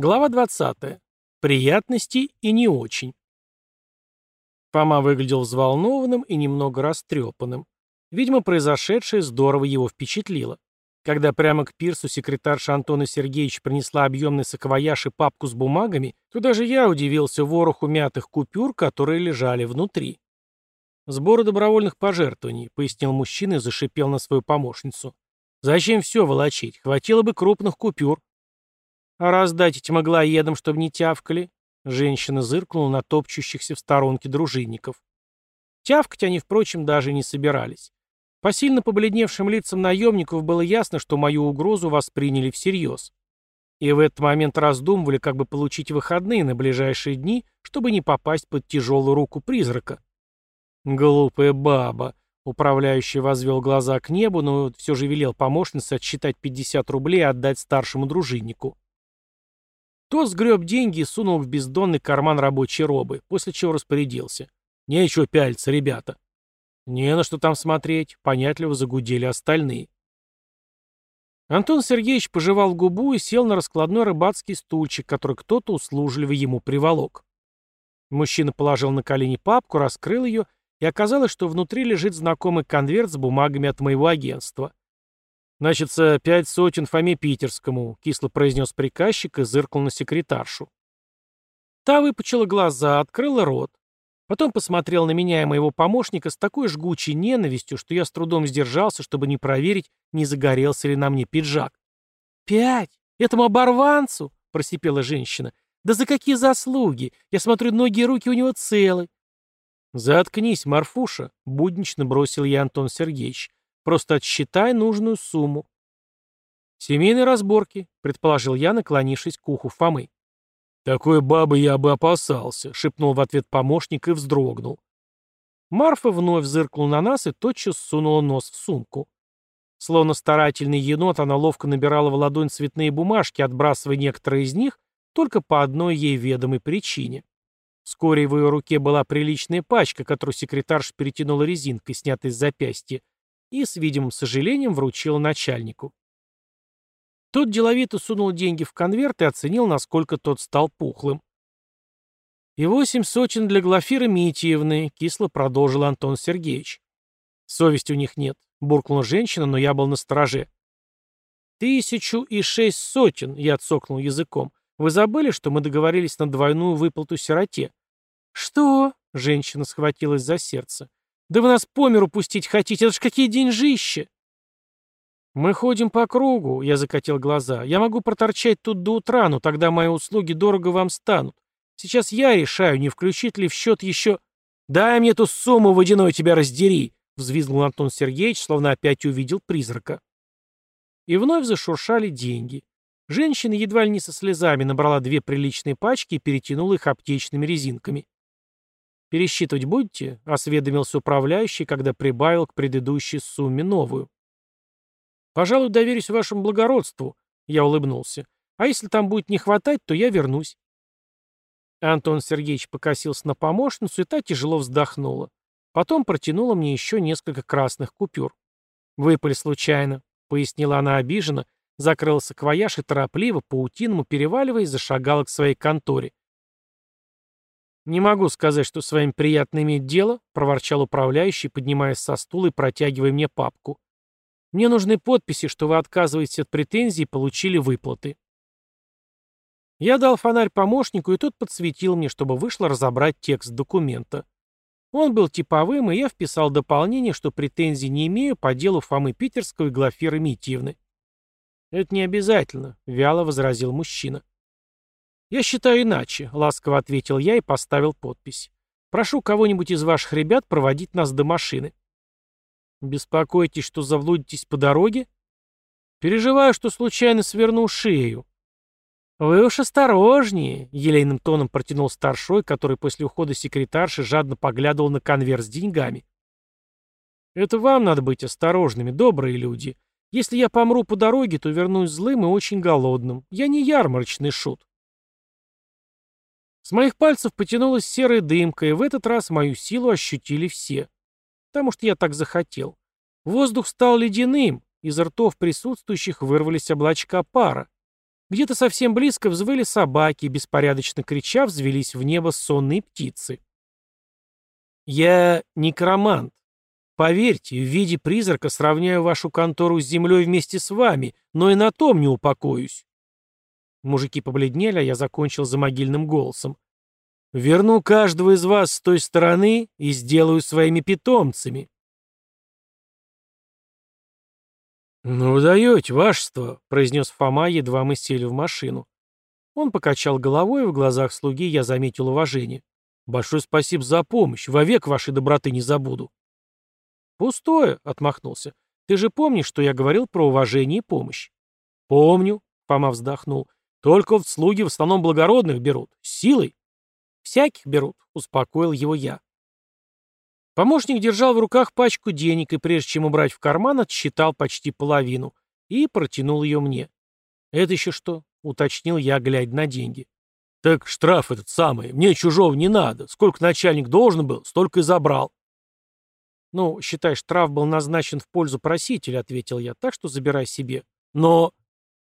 Глава 20. Приятности и не очень. Фома выглядел взволнованным и немного растрепанным. Видимо, произошедшее здорово его впечатлило. Когда прямо к пирсу секретарша Антона Сергеевич принесла объемный саквояж и папку с бумагами, то даже я удивился вороху мятых купюр, которые лежали внутри. «Сборы добровольных пожертвований», — пояснил мужчина и зашипел на свою помощницу. «Зачем все волочить? Хватило бы крупных купюр». «А раздать этим аглоедам, чтобы не тявкали?» Женщина зыркнула на топчущихся в сторонке дружинников. Тявкать они, впрочем, даже не собирались. По сильно побледневшим лицам наемников было ясно, что мою угрозу восприняли всерьез. И в этот момент раздумывали, как бы получить выходные на ближайшие дни, чтобы не попасть под тяжелую руку призрака. «Глупая баба», — управляющий возвел глаза к небу, но все же велел помощнице отсчитать 50 рублей и отдать старшему дружиннику. Тот сгреб деньги и сунул в бездонный карман рабочей робы, после чего распорядился. «Нечего пялиться, ребята». «Не на что там смотреть», — понятливо загудели остальные. Антон Сергеевич пожевал губу и сел на раскладной рыбацкий стульчик, который кто-то услужливо ему приволок. Мужчина положил на колени папку, раскрыл ее, и оказалось, что внутри лежит знакомый конверт с бумагами от моего агентства. «Значится, пять сотен Фоме Питерскому», — кисло произнес приказчик и зыркнул на секретаршу. Та выпучила глаза, открыла рот. Потом посмотрел на меня и моего помощника с такой жгучей ненавистью, что я с трудом сдержался, чтобы не проверить, не загорелся ли на мне пиджак. «Пять? Этому оборванцу?» — просипела женщина. «Да за какие заслуги? Я смотрю, ноги и руки у него целы». «Заткнись, Марфуша», — буднично бросил я Антон Сергеевич. Просто отсчитай нужную сумму. Семейные разборки, предположил я, наклонившись к уху Фомы. Такой бабы я бы опасался, шепнул в ответ помощник и вздрогнул. Марфа вновь зыркнула на нас и тотчас сунула нос в сумку. Словно старательный енот, она ловко набирала в ладонь цветные бумажки, отбрасывая некоторые из них только по одной ей ведомой причине. Вскоре в ее руке была приличная пачка, которую секретарша перетянула резинкой, снятой с запястья, и с видимым сожалением вручил начальнику. Тот деловито сунул деньги в конверт и оценил, насколько тот стал пухлым. «И восемь сотен для Глафиры Митиевны», — кисло продолжил Антон Сергеевич. «Совести у них нет», — буркнула женщина, но я был на стороже. «Тысячу и шесть сотен», — я отсокнул языком. «Вы забыли, что мы договорились на двойную выплату сироте?» «Что?» — женщина схватилась за сердце. Да вы нас по миру пустить хотите, это ж какие деньжища!» «Мы ходим по кругу», — я закатил глаза. «Я могу проторчать тут до утра, но тогда мои услуги дорого вам станут. Сейчас я решаю, не включить ли в счет еще...» «Дай мне эту сумму, водяной тебя раздери!» — взвизгнул Антон Сергеевич, словно опять увидел призрака. И вновь зашуршали деньги. Женщина едва ли не со слезами набрала две приличные пачки и перетянула их аптечными резинками. «Пересчитывать будете?» — осведомился управляющий, когда прибавил к предыдущей сумме новую. «Пожалуй, доверюсь вашему благородству», — я улыбнулся. «А если там будет не хватать, то я вернусь». Антон Сергеевич покосился на помощницу, и та тяжело вздохнула. Потом протянула мне еще несколько красных купюр. «Выпали случайно», — пояснила она обиженно, закрыла саквояж и торопливо, паутиному переваливаясь, зашагала к своей конторе. «Не могу сказать, что с вами приятно иметь дело», — проворчал управляющий, поднимаясь со стула и протягивая мне папку. «Мне нужны подписи, что вы отказываетесь от претензий и получили выплаты». Я дал фонарь помощнику, и тот подсветил мне, чтобы вышло разобрать текст документа. Он был типовым, и я вписал дополнение, что претензий не имею по делу Фомы Питерского и Глафиры Митьевны. «Это не обязательно», — вяло возразил мужчина. «Я считаю иначе», — ласково ответил я и поставил подпись. «Прошу кого-нибудь из ваших ребят проводить нас до машины». «Беспокойтесь, что завлудитесь по дороге?» «Переживаю, что случайно сверну шею». «Вы уж осторожнее», — елейным тоном протянул старшой, который после ухода секретарши жадно поглядывал на конверт с деньгами. «Это вам надо быть осторожными, добрые люди. Если я помру по дороге, то вернусь злым и очень голодным. Я не ярмарочный шут». С моих пальцев потянулась серая дымка, и в этот раз мою силу ощутили все. Потому что я так захотел. Воздух стал ледяным, из ртов присутствующих вырвались облачка пара. Где-то совсем близко взвыли собаки, беспорядочно крича, взвелись в небо сонные птицы. «Я некромант. Поверьте, в виде призрака сравняю вашу контору с землей вместе с вами, но и на том не упокоюсь». Мужики побледнели, а я закончил за могильным голосом. «Верну каждого из вас с той стороны и сделаю своими питомцами». «Ну даете, вашество», — произнес Фома, едва мы сели в машину. Он покачал головой, и в глазах слуги я заметил уважение. «Большое спасибо за помощь. Вовек вашей доброты не забуду». «Пустое», — отмахнулся. «Ты же помнишь, что я говорил про уважение и помощь?» «Помню», — Фома вздохнул. «Только в слуги в основном благородных берут. Силой». «Всяких берут», — успокоил его я. Помощник держал в руках пачку денег и, прежде чем убрать в карман, отсчитал почти половину и протянул ее мне. «Это еще что?» — уточнил я, глядя на деньги. «Так штраф этот самый. Мне чужого не надо. Сколько начальник должен был, столько и забрал». «Ну, считай, штраф был назначен в пользу просителя», — ответил я, — «так что забирай себе. Но...»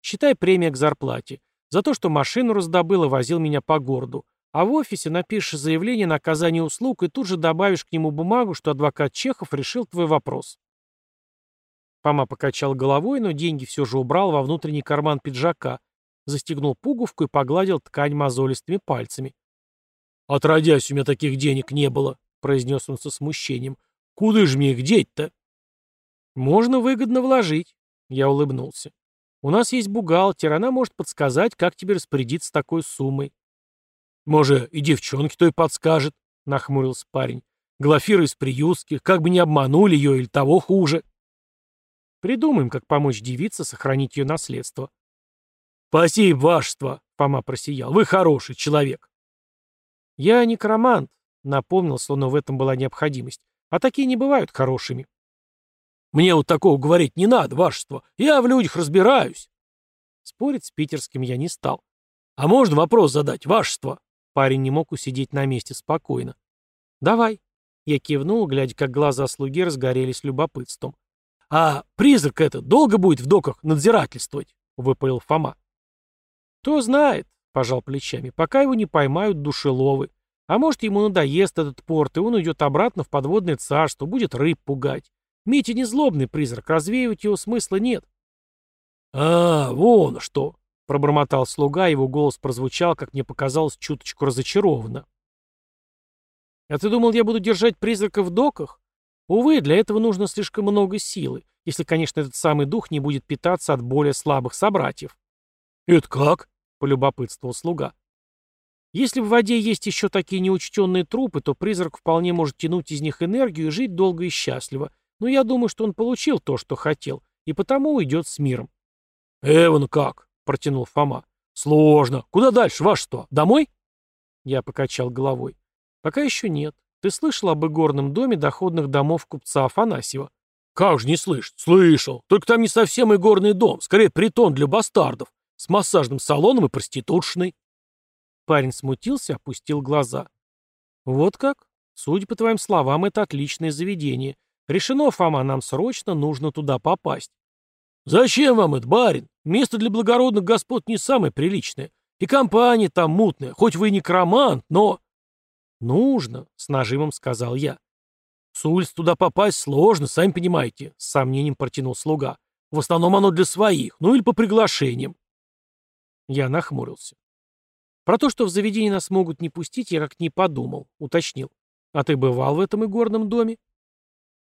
«Считай премия к зарплате. За то, что машину раздобыл и возил меня по городу. А в офисе напишешь заявление на оказание услуг и тут же добавишь к нему бумагу, что адвокат Чехов решил твой вопрос. Фома покачал головой, но деньги все же убрал во внутренний карман пиджака, застегнул пуговку и погладил ткань мозолистыми пальцами. «Отродясь, у меня таких денег не было», — произнес он со смущением. «Куда же мне их деть-то?» «Можно выгодно вложить», — я улыбнулся. «У нас есть бухгалтер, она может подсказать, как тебе распорядиться такой суммой. «Может, и девчонке той подскажет», — нахмурился парень. «Глафира из приютских, как бы не обманули ее или того хуже». «Придумаем, как помочь девице сохранить ее наследство». «Спасибо, вашество», — Фома просиял. «Вы хороший человек». «Я некромант», — напомнил, словно в этом была необходимость. «А такие не бывают хорошими». «Мне вот такого говорить не надо, вашество. Я в людях разбираюсь». Спорить с питерским я не стал. «А можно вопрос задать, вашество?» Парень не мог усидеть на месте спокойно. «Давай». Я кивнул, глядя, как глаза слуги разгорелись любопытством. «А призрак этот долго будет в доках надзирательствовать?» — выпалил Фома. «Кто знает», — пожал плечами, — «пока его не поймают душеловы. А может, ему надоест этот порт, и он уйдет обратно в подводное царство, будет рыб пугать. Митя не злобный призрак, развеивать его смысла нет». «А, вон что!» Пробормотал слуга, его голос прозвучал, как мне показалось, чуточку разочарованно. «А ты думал, я буду держать призрака в доках? Увы, для этого нужно слишком много силы, если, конечно, этот самый дух не будет питаться от более слабых собратьев». «Это как?» — полюбопытствовал слуга. «Если в воде есть еще такие неучтенные трупы, то призрак вполне может тянуть из них энергию и жить долго и счастливо. Но я думаю, что он получил то, что хотел, и потому уйдет с миром». «Эван как?» протянул Фома. «Сложно. Куда дальше, ваше что? Домой?» Я покачал головой. «Пока еще нет. Ты слышал об игорном доме доходных домов купца Афанасьева?» «Как же не слышать? Слышал. Только там не совсем игорный дом, скорее притон для бастардов, с массажным салоном и проститутшной». Парень смутился, опустил глаза. «Вот как? Судя по твоим словам, это отличное заведение. Решено, Фома, нам срочно нужно туда попасть». «Зачем вам это, барин? Место для благородных господ не самое приличное. И компания там мутная, хоть вы и некромант, но...» «Нужно», — с нажимом сказал я. «С улиц туда попасть сложно, сами понимаете», — с сомнением протянул слуга. «В основном оно для своих, ну или по приглашениям». Я нахмурился. Про то, что в заведении нас могут не пустить, я как не подумал, уточнил. «А ты бывал в этом игорном доме?»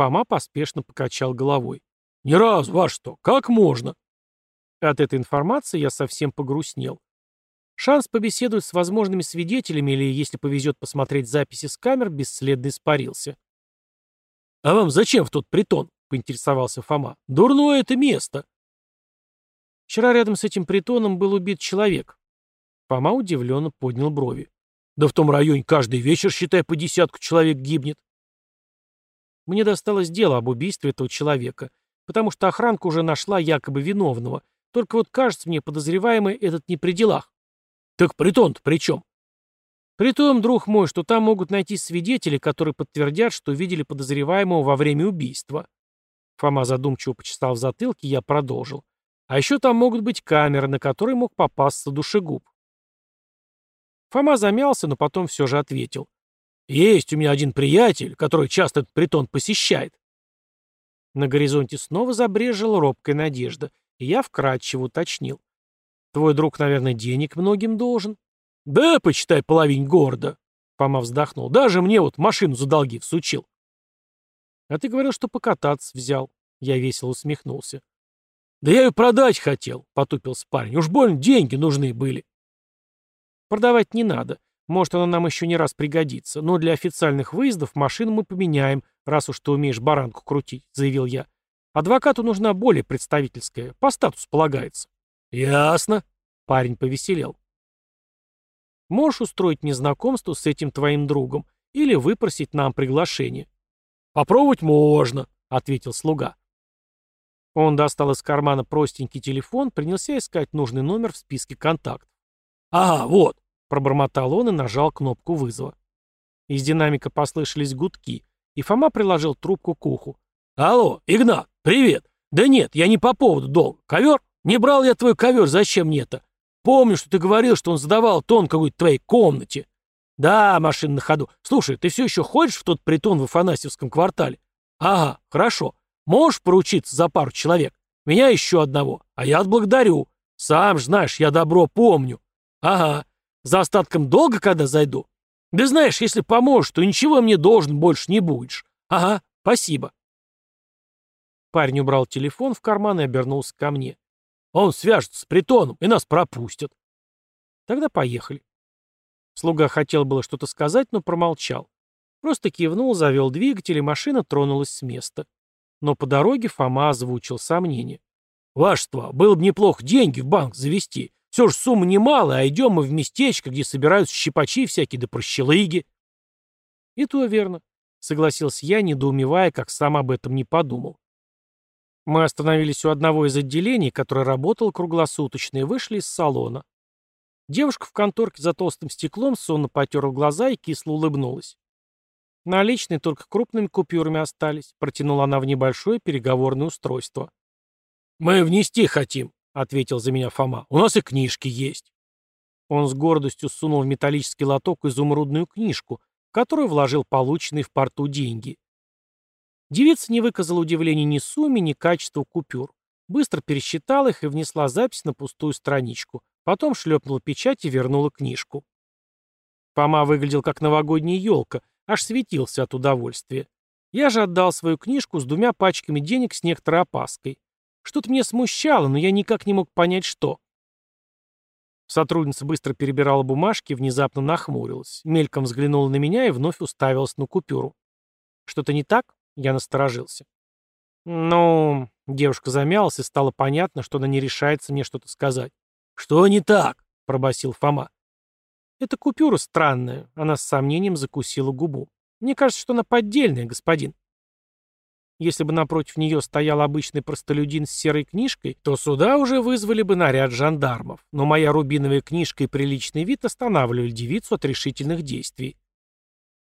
Фома поспешно покачал головой. «Ни разу, ваш что, как можно?» От этой информации я совсем погрустнел. Шанс побеседовать с возможными свидетелями или, если повезет, посмотреть записи с камер, бесследно испарился. «А вам зачем в тот притон?» — поинтересовался Фома. «Дурное это место!» Вчера рядом с этим притоном был убит человек. Фома удивленно поднял брови. «Да в том районе каждый вечер, считай, по десятку человек гибнет». Мне досталось дело об убийстве этого человека, потому что охранка уже нашла якобы виновного, только вот кажется мне, подозреваемый этот не при делах. Так притон-то при чем? При том, друг мой, что там могут найти свидетели, которые подтвердят, что видели подозреваемого во время убийства. Фома задумчиво почесал в затылке, я продолжил. А еще там могут быть камеры, на которые мог попасться душегуб. Фома замялся, но потом все же ответил. «Есть у меня один приятель, который часто этот притон посещает». На горизонте снова забрежила робкая надежда, и я вкратчиво уточнил. «Твой друг, наверное, денег многим должен?» «Да, почитай половень города», — Фома вздохнул. «Даже мне вот машину за долги всучил». «А ты говорил, что покататься взял». Я весело усмехнулся. «Да я ее продать хотел», — потупился парень. «Уж больно деньги нужны были». «Продавать не надо. Может, она нам еще не раз пригодится. Но для официальных выездов машину мы поменяем, раз уж ты умеешь баранку крутить», — заявил я. «Адвокату нужна более представительская. По статусу полагается». «Ясно», — парень повеселел. «Можешь устроить мне знакомство с этим твоим другом или выпросить нам приглашение». «Попробовать можно», — ответил слуга. Он достал из кармана простенький телефон, принялся искать нужный номер в списке контактов. «Ага, вот», — пробормотал он и нажал кнопку вызова. Из динамика послышались гудки, и Фома приложил трубку к уху. «Алло, Игнат, привет! Да нет, я не по поводу долга. Ковер? Не брал я твой ковер, зачем мне это? Помню, что ты говорил, что он задавал тон какой-то твоей комнате. Да, машина на ходу. Слушай, ты все еще ходишь в тот притон в Афанасьевском квартале? Ага, хорошо. Можешь поручиться за пару человек? Меня еще одного. А я отблагодарю. Сам ж знаешь, я добро помню. Ага. За остатком долга когда зайду? Да знаешь, если поможешь, то ничего мне должен больше не будешь. Ага, спасибо. Парень убрал телефон в карман и обернулся ко мне. Он свяжется с притоном, и нас пропустят. Тогда поехали. Слуга хотел было что-то сказать, но промолчал. Просто кивнул, завел двигатель, и машина тронулась с места. Но по дороге Фома озвучил сомнение. «Вашество, было бы неплохо деньги в банк завести. Все же сумма немалая, а идем мы в местечко, где собираются щипачи всякие да прощелыги». «И то верно», — согласился я, недоумевая, как сам об этом не подумал. Мы остановились у одного из отделений, которое работало круглосуточно, и вышли из салона. Девушка в конторке за толстым стеклом сонно потерла глаза и кисло улыбнулась. Наличные только крупными купюрами остались, протянула она в небольшое переговорное устройство. «Мы внести хотим», — ответил за меня Фома. «У нас и книжки есть». Он с гордостью сунул в металлический лоток изумрудную книжку, в которую вложил полученные в порту деньги. Девица не выказала удивления ни сумме, ни качеству купюр. Быстро пересчитала их и внесла запись на пустую страничку. Потом шлепнула печать и вернула книжку. Фома выглядел как новогодняя елка, аж светился от удовольствия. Я же отдал свою книжку с двумя пачками денег с некоторой опаской. Что-то меня смущало, но я никак не мог понять, что. Сотрудница быстро перебирала бумажки, внезапно нахмурилась, мельком взглянула на меня и вновь уставилась на купюру. «Что-то не так?» Я насторожился. «Ну...» — девушка замялась, и стало понятно, что она не решается мне что-то сказать. «Что не так?» — пробасил Фома. «Эта купюра странная», — она с сомнением закусила губу. «Мне кажется, что она поддельная, господин». Если бы напротив нее стоял обычный простолюдин с серой книжкой, то сюда уже вызвали бы наряд жандармов. Но моя рубиновая книжка и приличный вид останавливали девицу от решительных действий.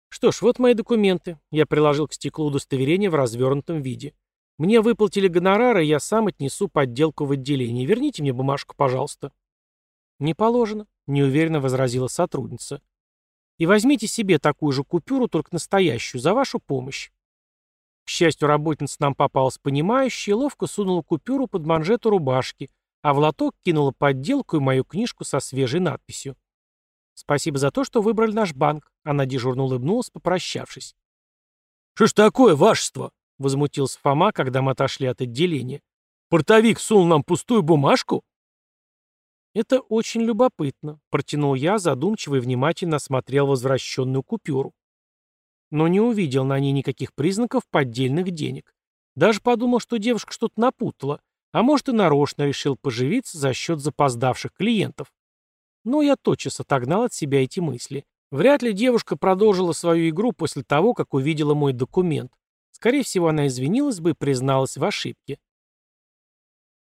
Что ж, вот мои документы. Я приложил к стеклу удостоверение в развернутом виде. Мне выплатили гонорары, я сам отнесу подделку в отделение. Верните мне бумажку, пожалуйста. Не положено, неуверенно возразила сотрудница. И возьмите себе такую же купюру, только настоящую, за вашу помощь. К счастью, работница нам попалась понимающая и ловко сунула купюру под манжету рубашки, а в лоток кинула подделку и мою книжку со свежей надписью. «Спасибо за то, что выбрали наш банк», — она дежурно улыбнулась, попрощавшись. «Что ж такое, вашество?» — возмутился Фома, когда мы отошли от отделения. «Портовик сунул нам пустую бумажку?» «Это очень любопытно», — протянул я, задумчиво и внимательно осмотрел возвращенную купюру. Но не увидел на ней никаких признаков поддельных денег. Даже подумал, что девушка что-то напутала, а может и нарочно решил поживиться за счет запоздавших клиентов. Но я тотчас отогнал от себя эти мысли. Вряд ли девушка продолжила свою игру после того, как увидела мой документ. Скорее всего, она извинилась бы и призналась в ошибке.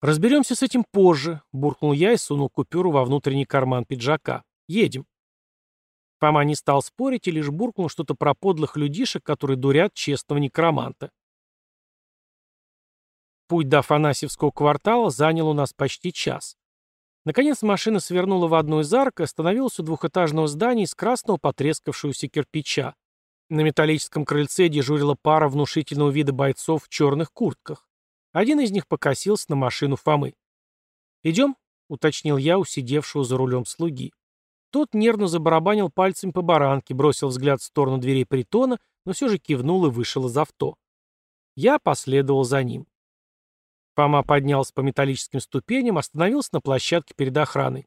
«Разберемся с этим позже», — буркнул я и сунул купюру во внутренний карман пиджака. «Едем». Фома не стал спорить и лишь буркнул что-то про подлых людишек, которые дурят честного некроманта. Путь до Афанасьевского квартала занял у нас почти час. Наконец машина свернула в одну из арк и остановилась у двухэтажного здания из красного потрескавшегося кирпича. На металлическом крыльце дежурила пара внушительного вида бойцов в черных куртках. Один из них покосился на машину Фомы. «Идем?» — уточнил я у сидевшего за рулем слуги. Тот нервно забарабанил пальцем по баранке, бросил взгляд в сторону дверей притона, но все же кивнул и вышел из авто. Я последовал за ним. Фома поднялся по металлическим ступеням, остановился на площадке перед охраной.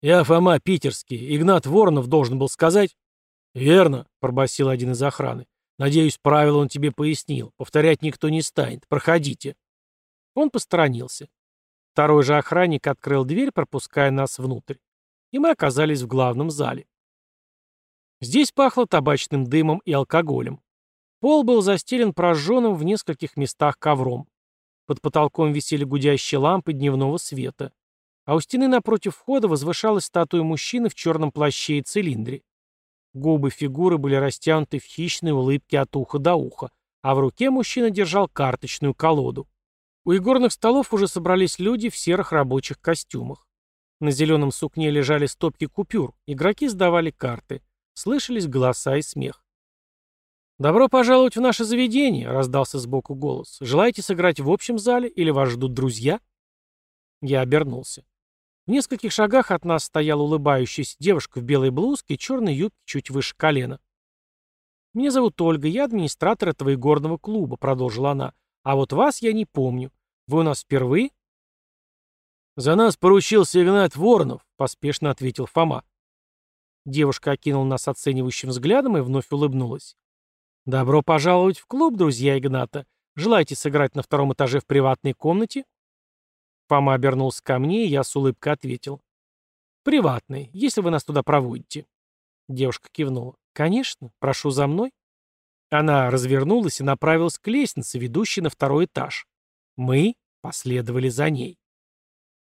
«Я Фома Питерский. Игнат Воронов должен был сказать...» «Верно», — пробасил один из охраны. «Надеюсь, правила он тебе пояснил. Повторять никто не станет. Проходите». Он посторонился. Второй же охранник открыл дверь, пропуская нас внутрь и мы оказались в главном зале. Здесь пахло табачным дымом и алкоголем. Пол был застелен прожженным в нескольких местах ковром. Под потолком висели гудящие лампы дневного света. А у стены напротив входа возвышалась статуя мужчины в черном плаще и цилиндре. Губы фигуры были растянуты в хищной улыбке от уха до уха, а в руке мужчина держал карточную колоду. У игорных столов уже собрались люди в серых рабочих костюмах. На зеленом сукне лежали стопки купюр, игроки сдавали карты. Слышались голоса и смех. «Добро пожаловать в наше заведение», — раздался сбоку голос. «Желаете сыграть в общем зале или вас ждут друзья?» Я обернулся. В нескольких шагах от нас стояла улыбающаяся девушка в белой блузке и черной юбке чуть выше колена. «Меня зовут Ольга, я администратор этого игорного клуба», — продолжила она. «А вот вас я не помню. Вы у нас впервые?» «За нас поручился Игнат Воронов», — поспешно ответил Фома. Девушка окинула нас оценивающим взглядом и вновь улыбнулась. «Добро пожаловать в клуб, друзья Игната. Желаете сыграть на втором этаже в приватной комнате?» Фома обернулся ко мне, и я с улыбкой ответил. «Приватной, если вы нас туда проводите». Девушка кивнула. «Конечно, прошу за мной». Она развернулась и направилась к лестнице, ведущей на второй этаж. Мы последовали за ней.